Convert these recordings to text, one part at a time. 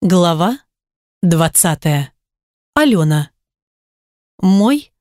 Глава 20. Алена. Мой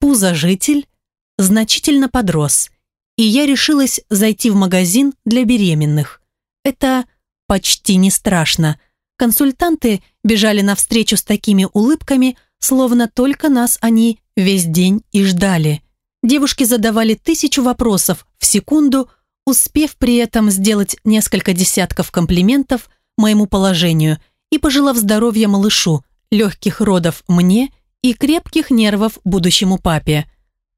пузожитель значительно подрос, и я решилась зайти в магазин для беременных. Это почти не страшно. Консультанты бежали навстречу с такими улыбками, словно только нас они весь день и ждали. Девушки задавали тысячу вопросов в секунду, успев при этом сделать несколько десятков комплиментов моему положению – и пожелав здоровья малышу, легких родов мне и крепких нервов будущему папе.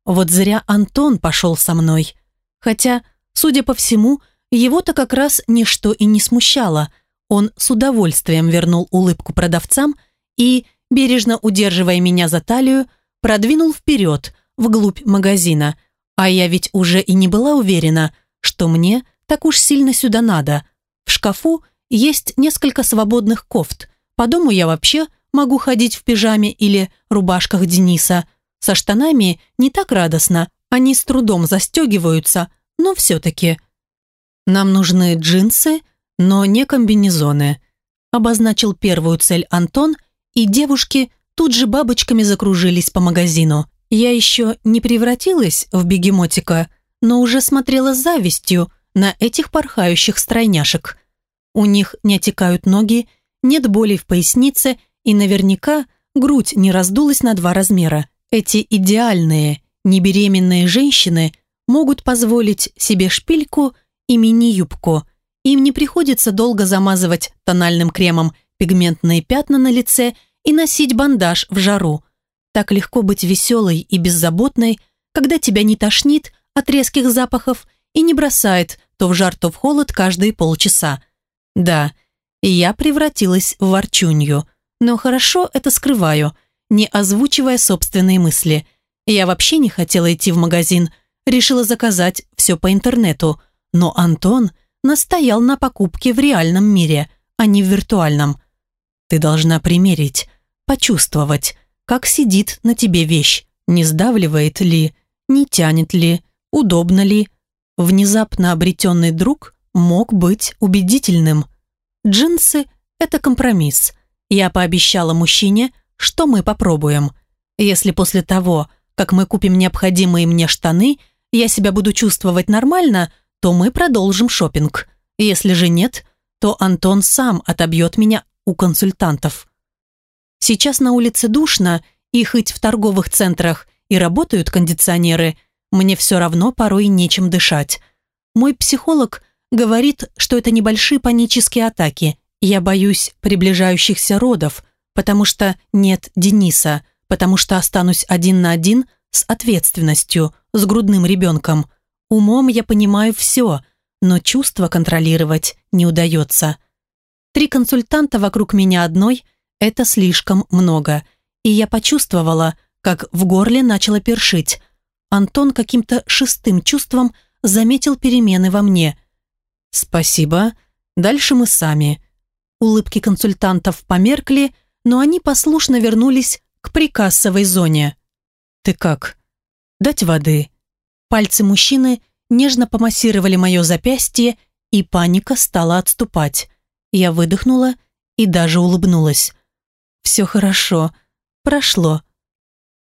Вот зря Антон пошел со мной. Хотя, судя по всему, его-то как раз ничто и не смущало. Он с удовольствием вернул улыбку продавцам и, бережно удерживая меня за талию, продвинул вперед, вглубь магазина. А я ведь уже и не была уверена, что мне так уж сильно сюда надо. В шкафу есть несколько свободных кофт. По дому я вообще могу ходить в пижаме или рубашках Дениса. Со штанами не так радостно, они с трудом застегиваются, но все-таки. Нам нужны джинсы, но не комбинезоны. Обозначил первую цель Антон, и девушки тут же бабочками закружились по магазину. Я еще не превратилась в бегемотика, но уже смотрела с завистью на этих порхающих стройняшек. У них не отекают ноги, нет боли в пояснице и наверняка грудь не раздулась на два размера. Эти идеальные, небеременные женщины могут позволить себе шпильку и мини-юбку. Им не приходится долго замазывать тональным кремом пигментные пятна на лице и носить бандаж в жару. Так легко быть веселой и беззаботной, когда тебя не тошнит от резких запахов и не бросает то в жар, то в холод каждые полчаса. Да, я превратилась в ворчунью, но хорошо это скрываю, не озвучивая собственные мысли. Я вообще не хотела идти в магазин, решила заказать все по интернету, но Антон настоял на покупке в реальном мире, а не в виртуальном. Ты должна примерить, почувствовать, как сидит на тебе вещь, не сдавливает ли, не тянет ли, удобно ли. Внезапно обретенный друг мог быть убедительным. Джинсы – это компромисс. Я пообещала мужчине, что мы попробуем. Если после того, как мы купим необходимые мне штаны, я себя буду чувствовать нормально, то мы продолжим шопинг. Если же нет, то Антон сам отобьет меня у консультантов. Сейчас на улице душно, и хоть в торговых центрах и работают кондиционеры, мне все равно порой нечем дышать. Мой психолог Говорит, что это небольшие панические атаки. Я боюсь приближающихся родов, потому что нет Дениса, потому что останусь один на один с ответственностью, с грудным ребенком. Умом я понимаю все, но чувства контролировать не удается. Три консультанта вокруг меня одной – это слишком много. И я почувствовала, как в горле начало першить. Антон каким-то шестым чувством заметил перемены во мне – «Спасибо. Дальше мы сами». Улыбки консультантов померкли, но они послушно вернулись к прикассовой зоне. «Ты как? Дать воды?» Пальцы мужчины нежно помассировали мое запястье, и паника стала отступать. Я выдохнула и даже улыбнулась. «Все хорошо. Прошло».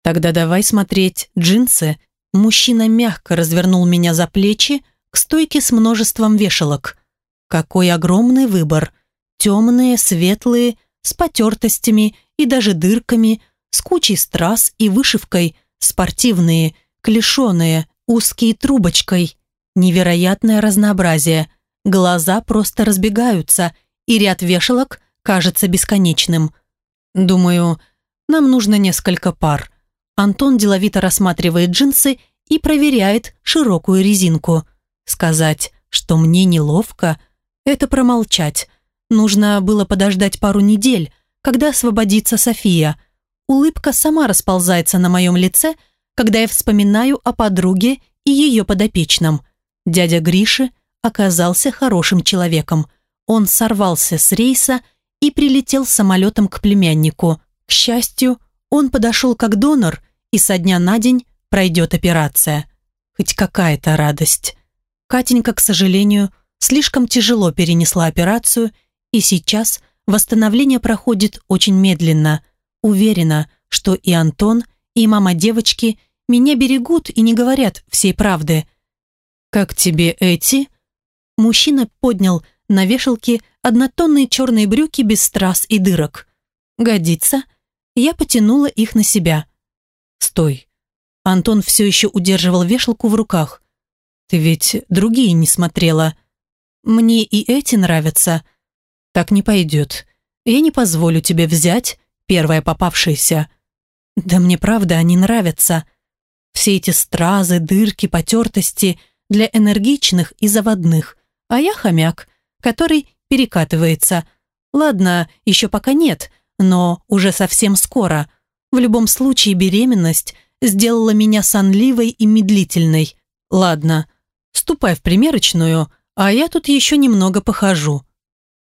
«Тогда давай смотреть джинсы». Мужчина мягко развернул меня за плечи, к стойке с множеством вешалок. Какой огромный выбор. Темные, светлые, с потертостями и даже дырками, с кучей страз и вышивкой, спортивные, клешеные, узкие трубочкой. Невероятное разнообразие. Глаза просто разбегаются, и ряд вешалок кажется бесконечным. Думаю, нам нужно несколько пар. Антон деловито рассматривает джинсы и проверяет широкую резинку. Сказать, что мне неловко, это промолчать. Нужно было подождать пару недель, когда освободится София. Улыбка сама расползается на моем лице, когда я вспоминаю о подруге и ее подопечном. Дядя Гриши оказался хорошим человеком. Он сорвался с рейса и прилетел самолетом к племяннику. К счастью, он подошел как донор, и со дня на день пройдет операция. Хоть какая-то радость. Катенька, к сожалению, слишком тяжело перенесла операцию и сейчас восстановление проходит очень медленно. Уверена, что и Антон, и мама девочки меня берегут и не говорят всей правды. «Как тебе эти?» Мужчина поднял на вешалке однотонные черные брюки без страз и дырок. «Годится?» Я потянула их на себя. «Стой!» Антон все еще удерживал вешалку в руках. «Ты ведь другие не смотрела. Мне и эти нравятся. Так не пойдет. Я не позволю тебе взять первое попавшееся. Да мне правда они нравятся. Все эти стразы, дырки, потертости для энергичных и заводных. А я хомяк, который перекатывается. Ладно, еще пока нет, но уже совсем скоро. В любом случае беременность сделала меня сонливой и медлительной. Ладно, ступай в примерочную, а я тут еще немного похожу.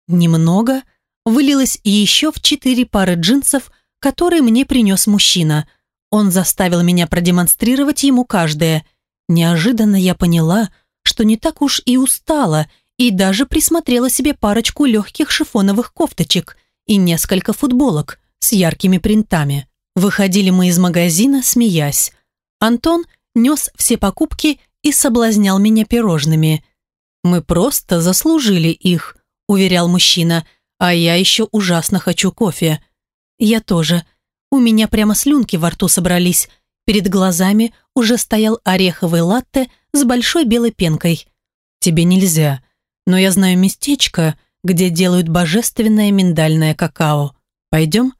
Немного вылилось еще в четыре пары джинсов, которые мне принес мужчина. Он заставил меня продемонстрировать ему каждое. Неожиданно я поняла, что не так уж и устала, и даже присмотрела себе парочку легких шифоновых кофточек и несколько футболок с яркими принтами. Выходили мы из магазина, смеясь. Антон нес все покупки и соблазнял меня пирожными. «Мы просто заслужили их», – уверял мужчина, «а я еще ужасно хочу кофе». «Я тоже. У меня прямо слюнки во рту собрались. Перед глазами уже стоял ореховый латте с большой белой пенкой. Тебе нельзя, но я знаю местечко, где делают божественное миндальное какао. Пойдем?»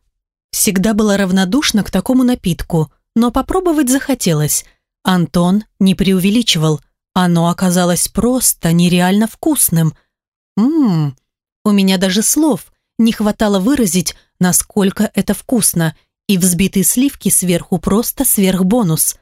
Всегда была равнодушна к такому напитку, но попробовать захотелось. Антон не преувеличивал. Оно оказалось просто нереально вкусным. Ммм, у меня даже слов не хватало выразить, насколько это вкусно, и взбитые сливки сверху просто сверхбонус.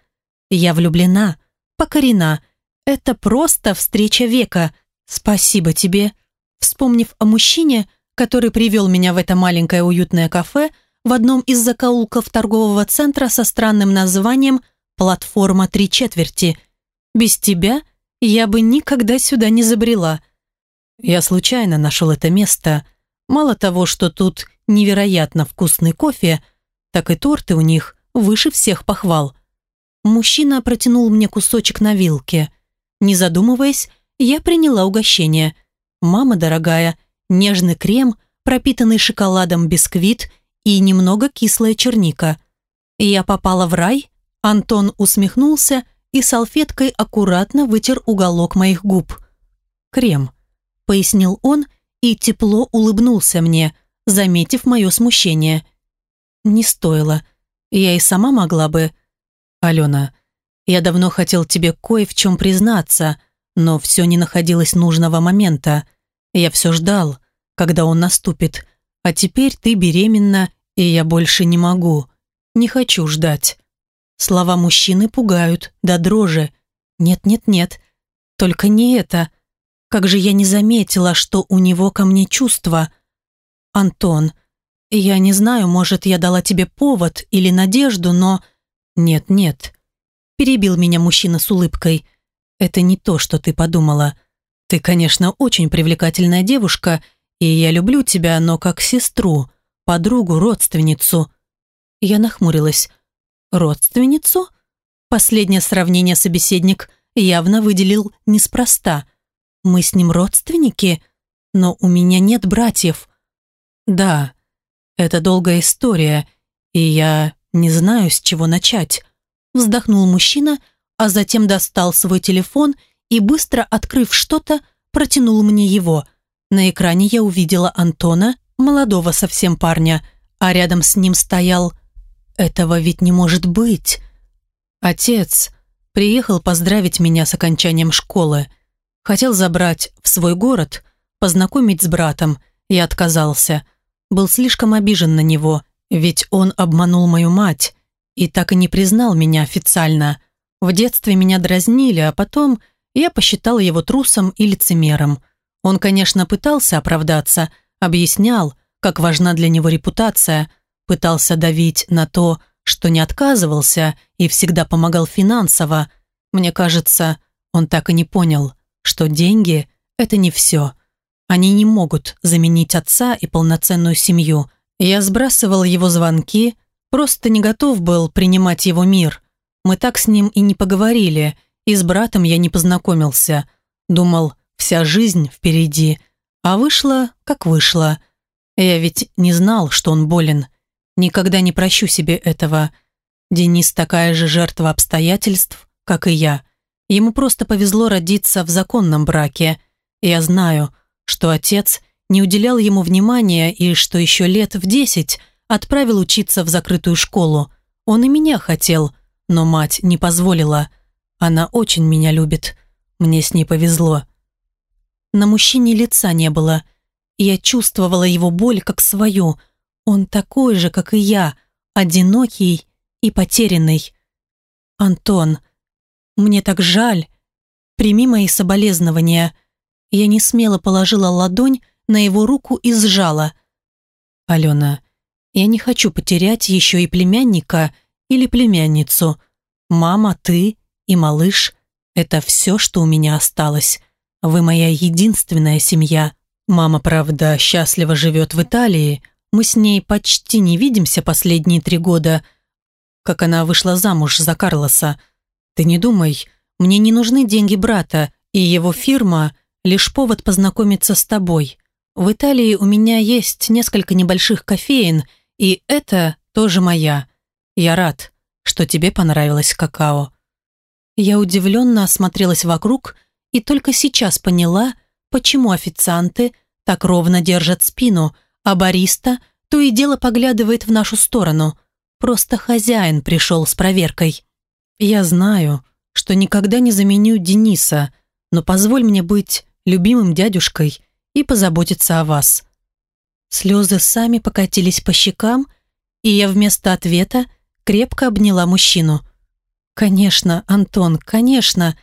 Я влюблена, покорена. Это просто встреча века. Спасибо тебе. Вспомнив о мужчине, который привел меня в это маленькое уютное кафе, в одном из закоулков торгового центра со странным названием «Платформа три четверти». Без тебя я бы никогда сюда не забрела. Я случайно нашел это место. Мало того, что тут невероятно вкусный кофе, так и торты у них выше всех похвал. Мужчина протянул мне кусочек на вилке. Не задумываясь, я приняла угощение. «Мама дорогая, нежный крем, пропитанный шоколадом бисквит – и немного кислая черника. Я попала в рай, Антон усмехнулся и салфеткой аккуратно вытер уголок моих губ. «Крем», — пояснил он и тепло улыбнулся мне, заметив мое смущение. «Не стоило. Я и сама могла бы...» «Алена, я давно хотел тебе кое в чем признаться, но все не находилось нужного момента. Я все ждал, когда он наступит, а теперь ты беременна и я больше не могу. Не хочу ждать. Слова мужчины пугают, да дрожи. Нет-нет-нет, только не это. Как же я не заметила, что у него ко мне чувства. Антон, я не знаю, может, я дала тебе повод или надежду, но... Нет-нет. Перебил меня мужчина с улыбкой. Это не то, что ты подумала. Ты, конечно, очень привлекательная девушка, и я люблю тебя, но как сестру подругу, родственницу. Я нахмурилась. Родственницу? Последнее сравнение собеседник явно выделил неспроста. Мы с ним родственники, но у меня нет братьев. Да, это долгая история, и я не знаю, с чего начать. Вздохнул мужчина, а затем достал свой телефон и, быстро открыв что-то, протянул мне его. На экране я увидела Антона молодого совсем парня, а рядом с ним стоял... Этого ведь не может быть. Отец приехал поздравить меня с окончанием школы. Хотел забрать в свой город, познакомить с братом. Я отказался. Был слишком обижен на него, ведь он обманул мою мать и так и не признал меня официально. В детстве меня дразнили, а потом я посчитал его трусом и лицемером. Он, конечно, пытался оправдаться – объяснял, как важна для него репутация, пытался давить на то, что не отказывался и всегда помогал финансово. Мне кажется, он так и не понял, что деньги – это не все. Они не могут заменить отца и полноценную семью. Я сбрасывал его звонки, просто не готов был принимать его мир. Мы так с ним и не поговорили, и с братом я не познакомился. Думал, вся жизнь впереди, а вышло, как вышло. Я ведь не знал, что он болен. Никогда не прощу себе этого. Денис такая же жертва обстоятельств, как и я. Ему просто повезло родиться в законном браке. Я знаю, что отец не уделял ему внимания и что еще лет в десять отправил учиться в закрытую школу. Он и меня хотел, но мать не позволила. Она очень меня любит. Мне с ней повезло. На мужчине лица не было. Я чувствовала его боль как свою. Он такой же, как и я, одинокий и потерянный. «Антон, мне так жаль. Прими мои соболезнования». Я не смело положила ладонь на его руку и сжала. «Алена, я не хочу потерять еще и племянника или племянницу. Мама, ты и малыш – это все, что у меня осталось. Вы моя единственная семья. Мама, правда, счастливо живет в Италии. Мы с ней почти не видимся последние три года, как она вышла замуж за Карлоса. Ты не думай, мне не нужны деньги брата, и его фирма – лишь повод познакомиться с тобой. В Италии у меня есть несколько небольших кофеин, и это тоже моя. Я рад, что тебе понравилось какао. Я удивленно осмотрелась вокруг и только сейчас поняла, почему официанты так ровно держат спину, а бариста то и дело поглядывает в нашу сторону. Просто хозяин пришел с проверкой. Я знаю, что никогда не заменю Дениса, но позволь мне быть любимым дядюшкой и позаботиться о вас. Слезы сами покатились по щекам, и я вместо ответа крепко обняла мужчину – «Конечно, Антон, конечно.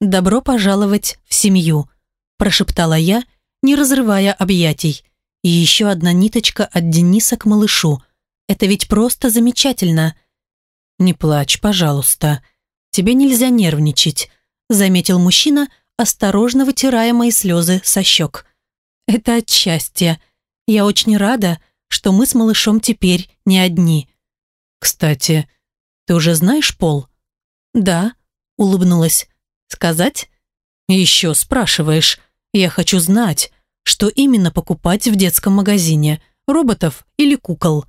Добро пожаловать в семью», прошептала я, не разрывая объятий. И еще одна ниточка от Дениса к малышу. Это ведь просто замечательно. «Не плачь, пожалуйста. Тебе нельзя нервничать», заметил мужчина, осторожно вытирая мои слезы со щек. «Это от счастья. Я очень рада, что мы с малышом теперь не одни. Кстати, ты уже знаешь Пол?» «Да», — улыбнулась. «Сказать?» «Еще спрашиваешь. Я хочу знать, что именно покупать в детском магазине, роботов или кукол.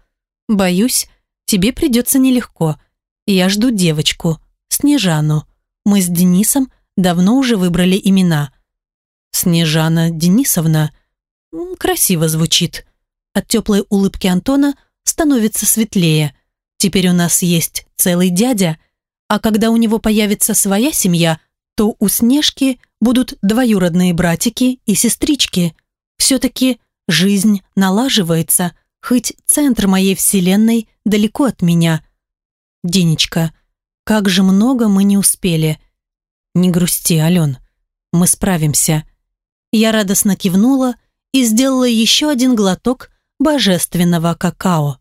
Боюсь, тебе придется нелегко. Я жду девочку, Снежану. Мы с Денисом давно уже выбрали имена. Снежана Денисовна. Красиво звучит. От теплой улыбки Антона становится светлее. Теперь у нас есть целый дядя — а когда у него появится своя семья, то у Снежки будут двоюродные братики и сестрички. Все-таки жизнь налаживается, хоть центр моей вселенной далеко от меня. Денечка, как же много мы не успели. Не грусти, Ален, мы справимся. Я радостно кивнула и сделала еще один глоток божественного какао.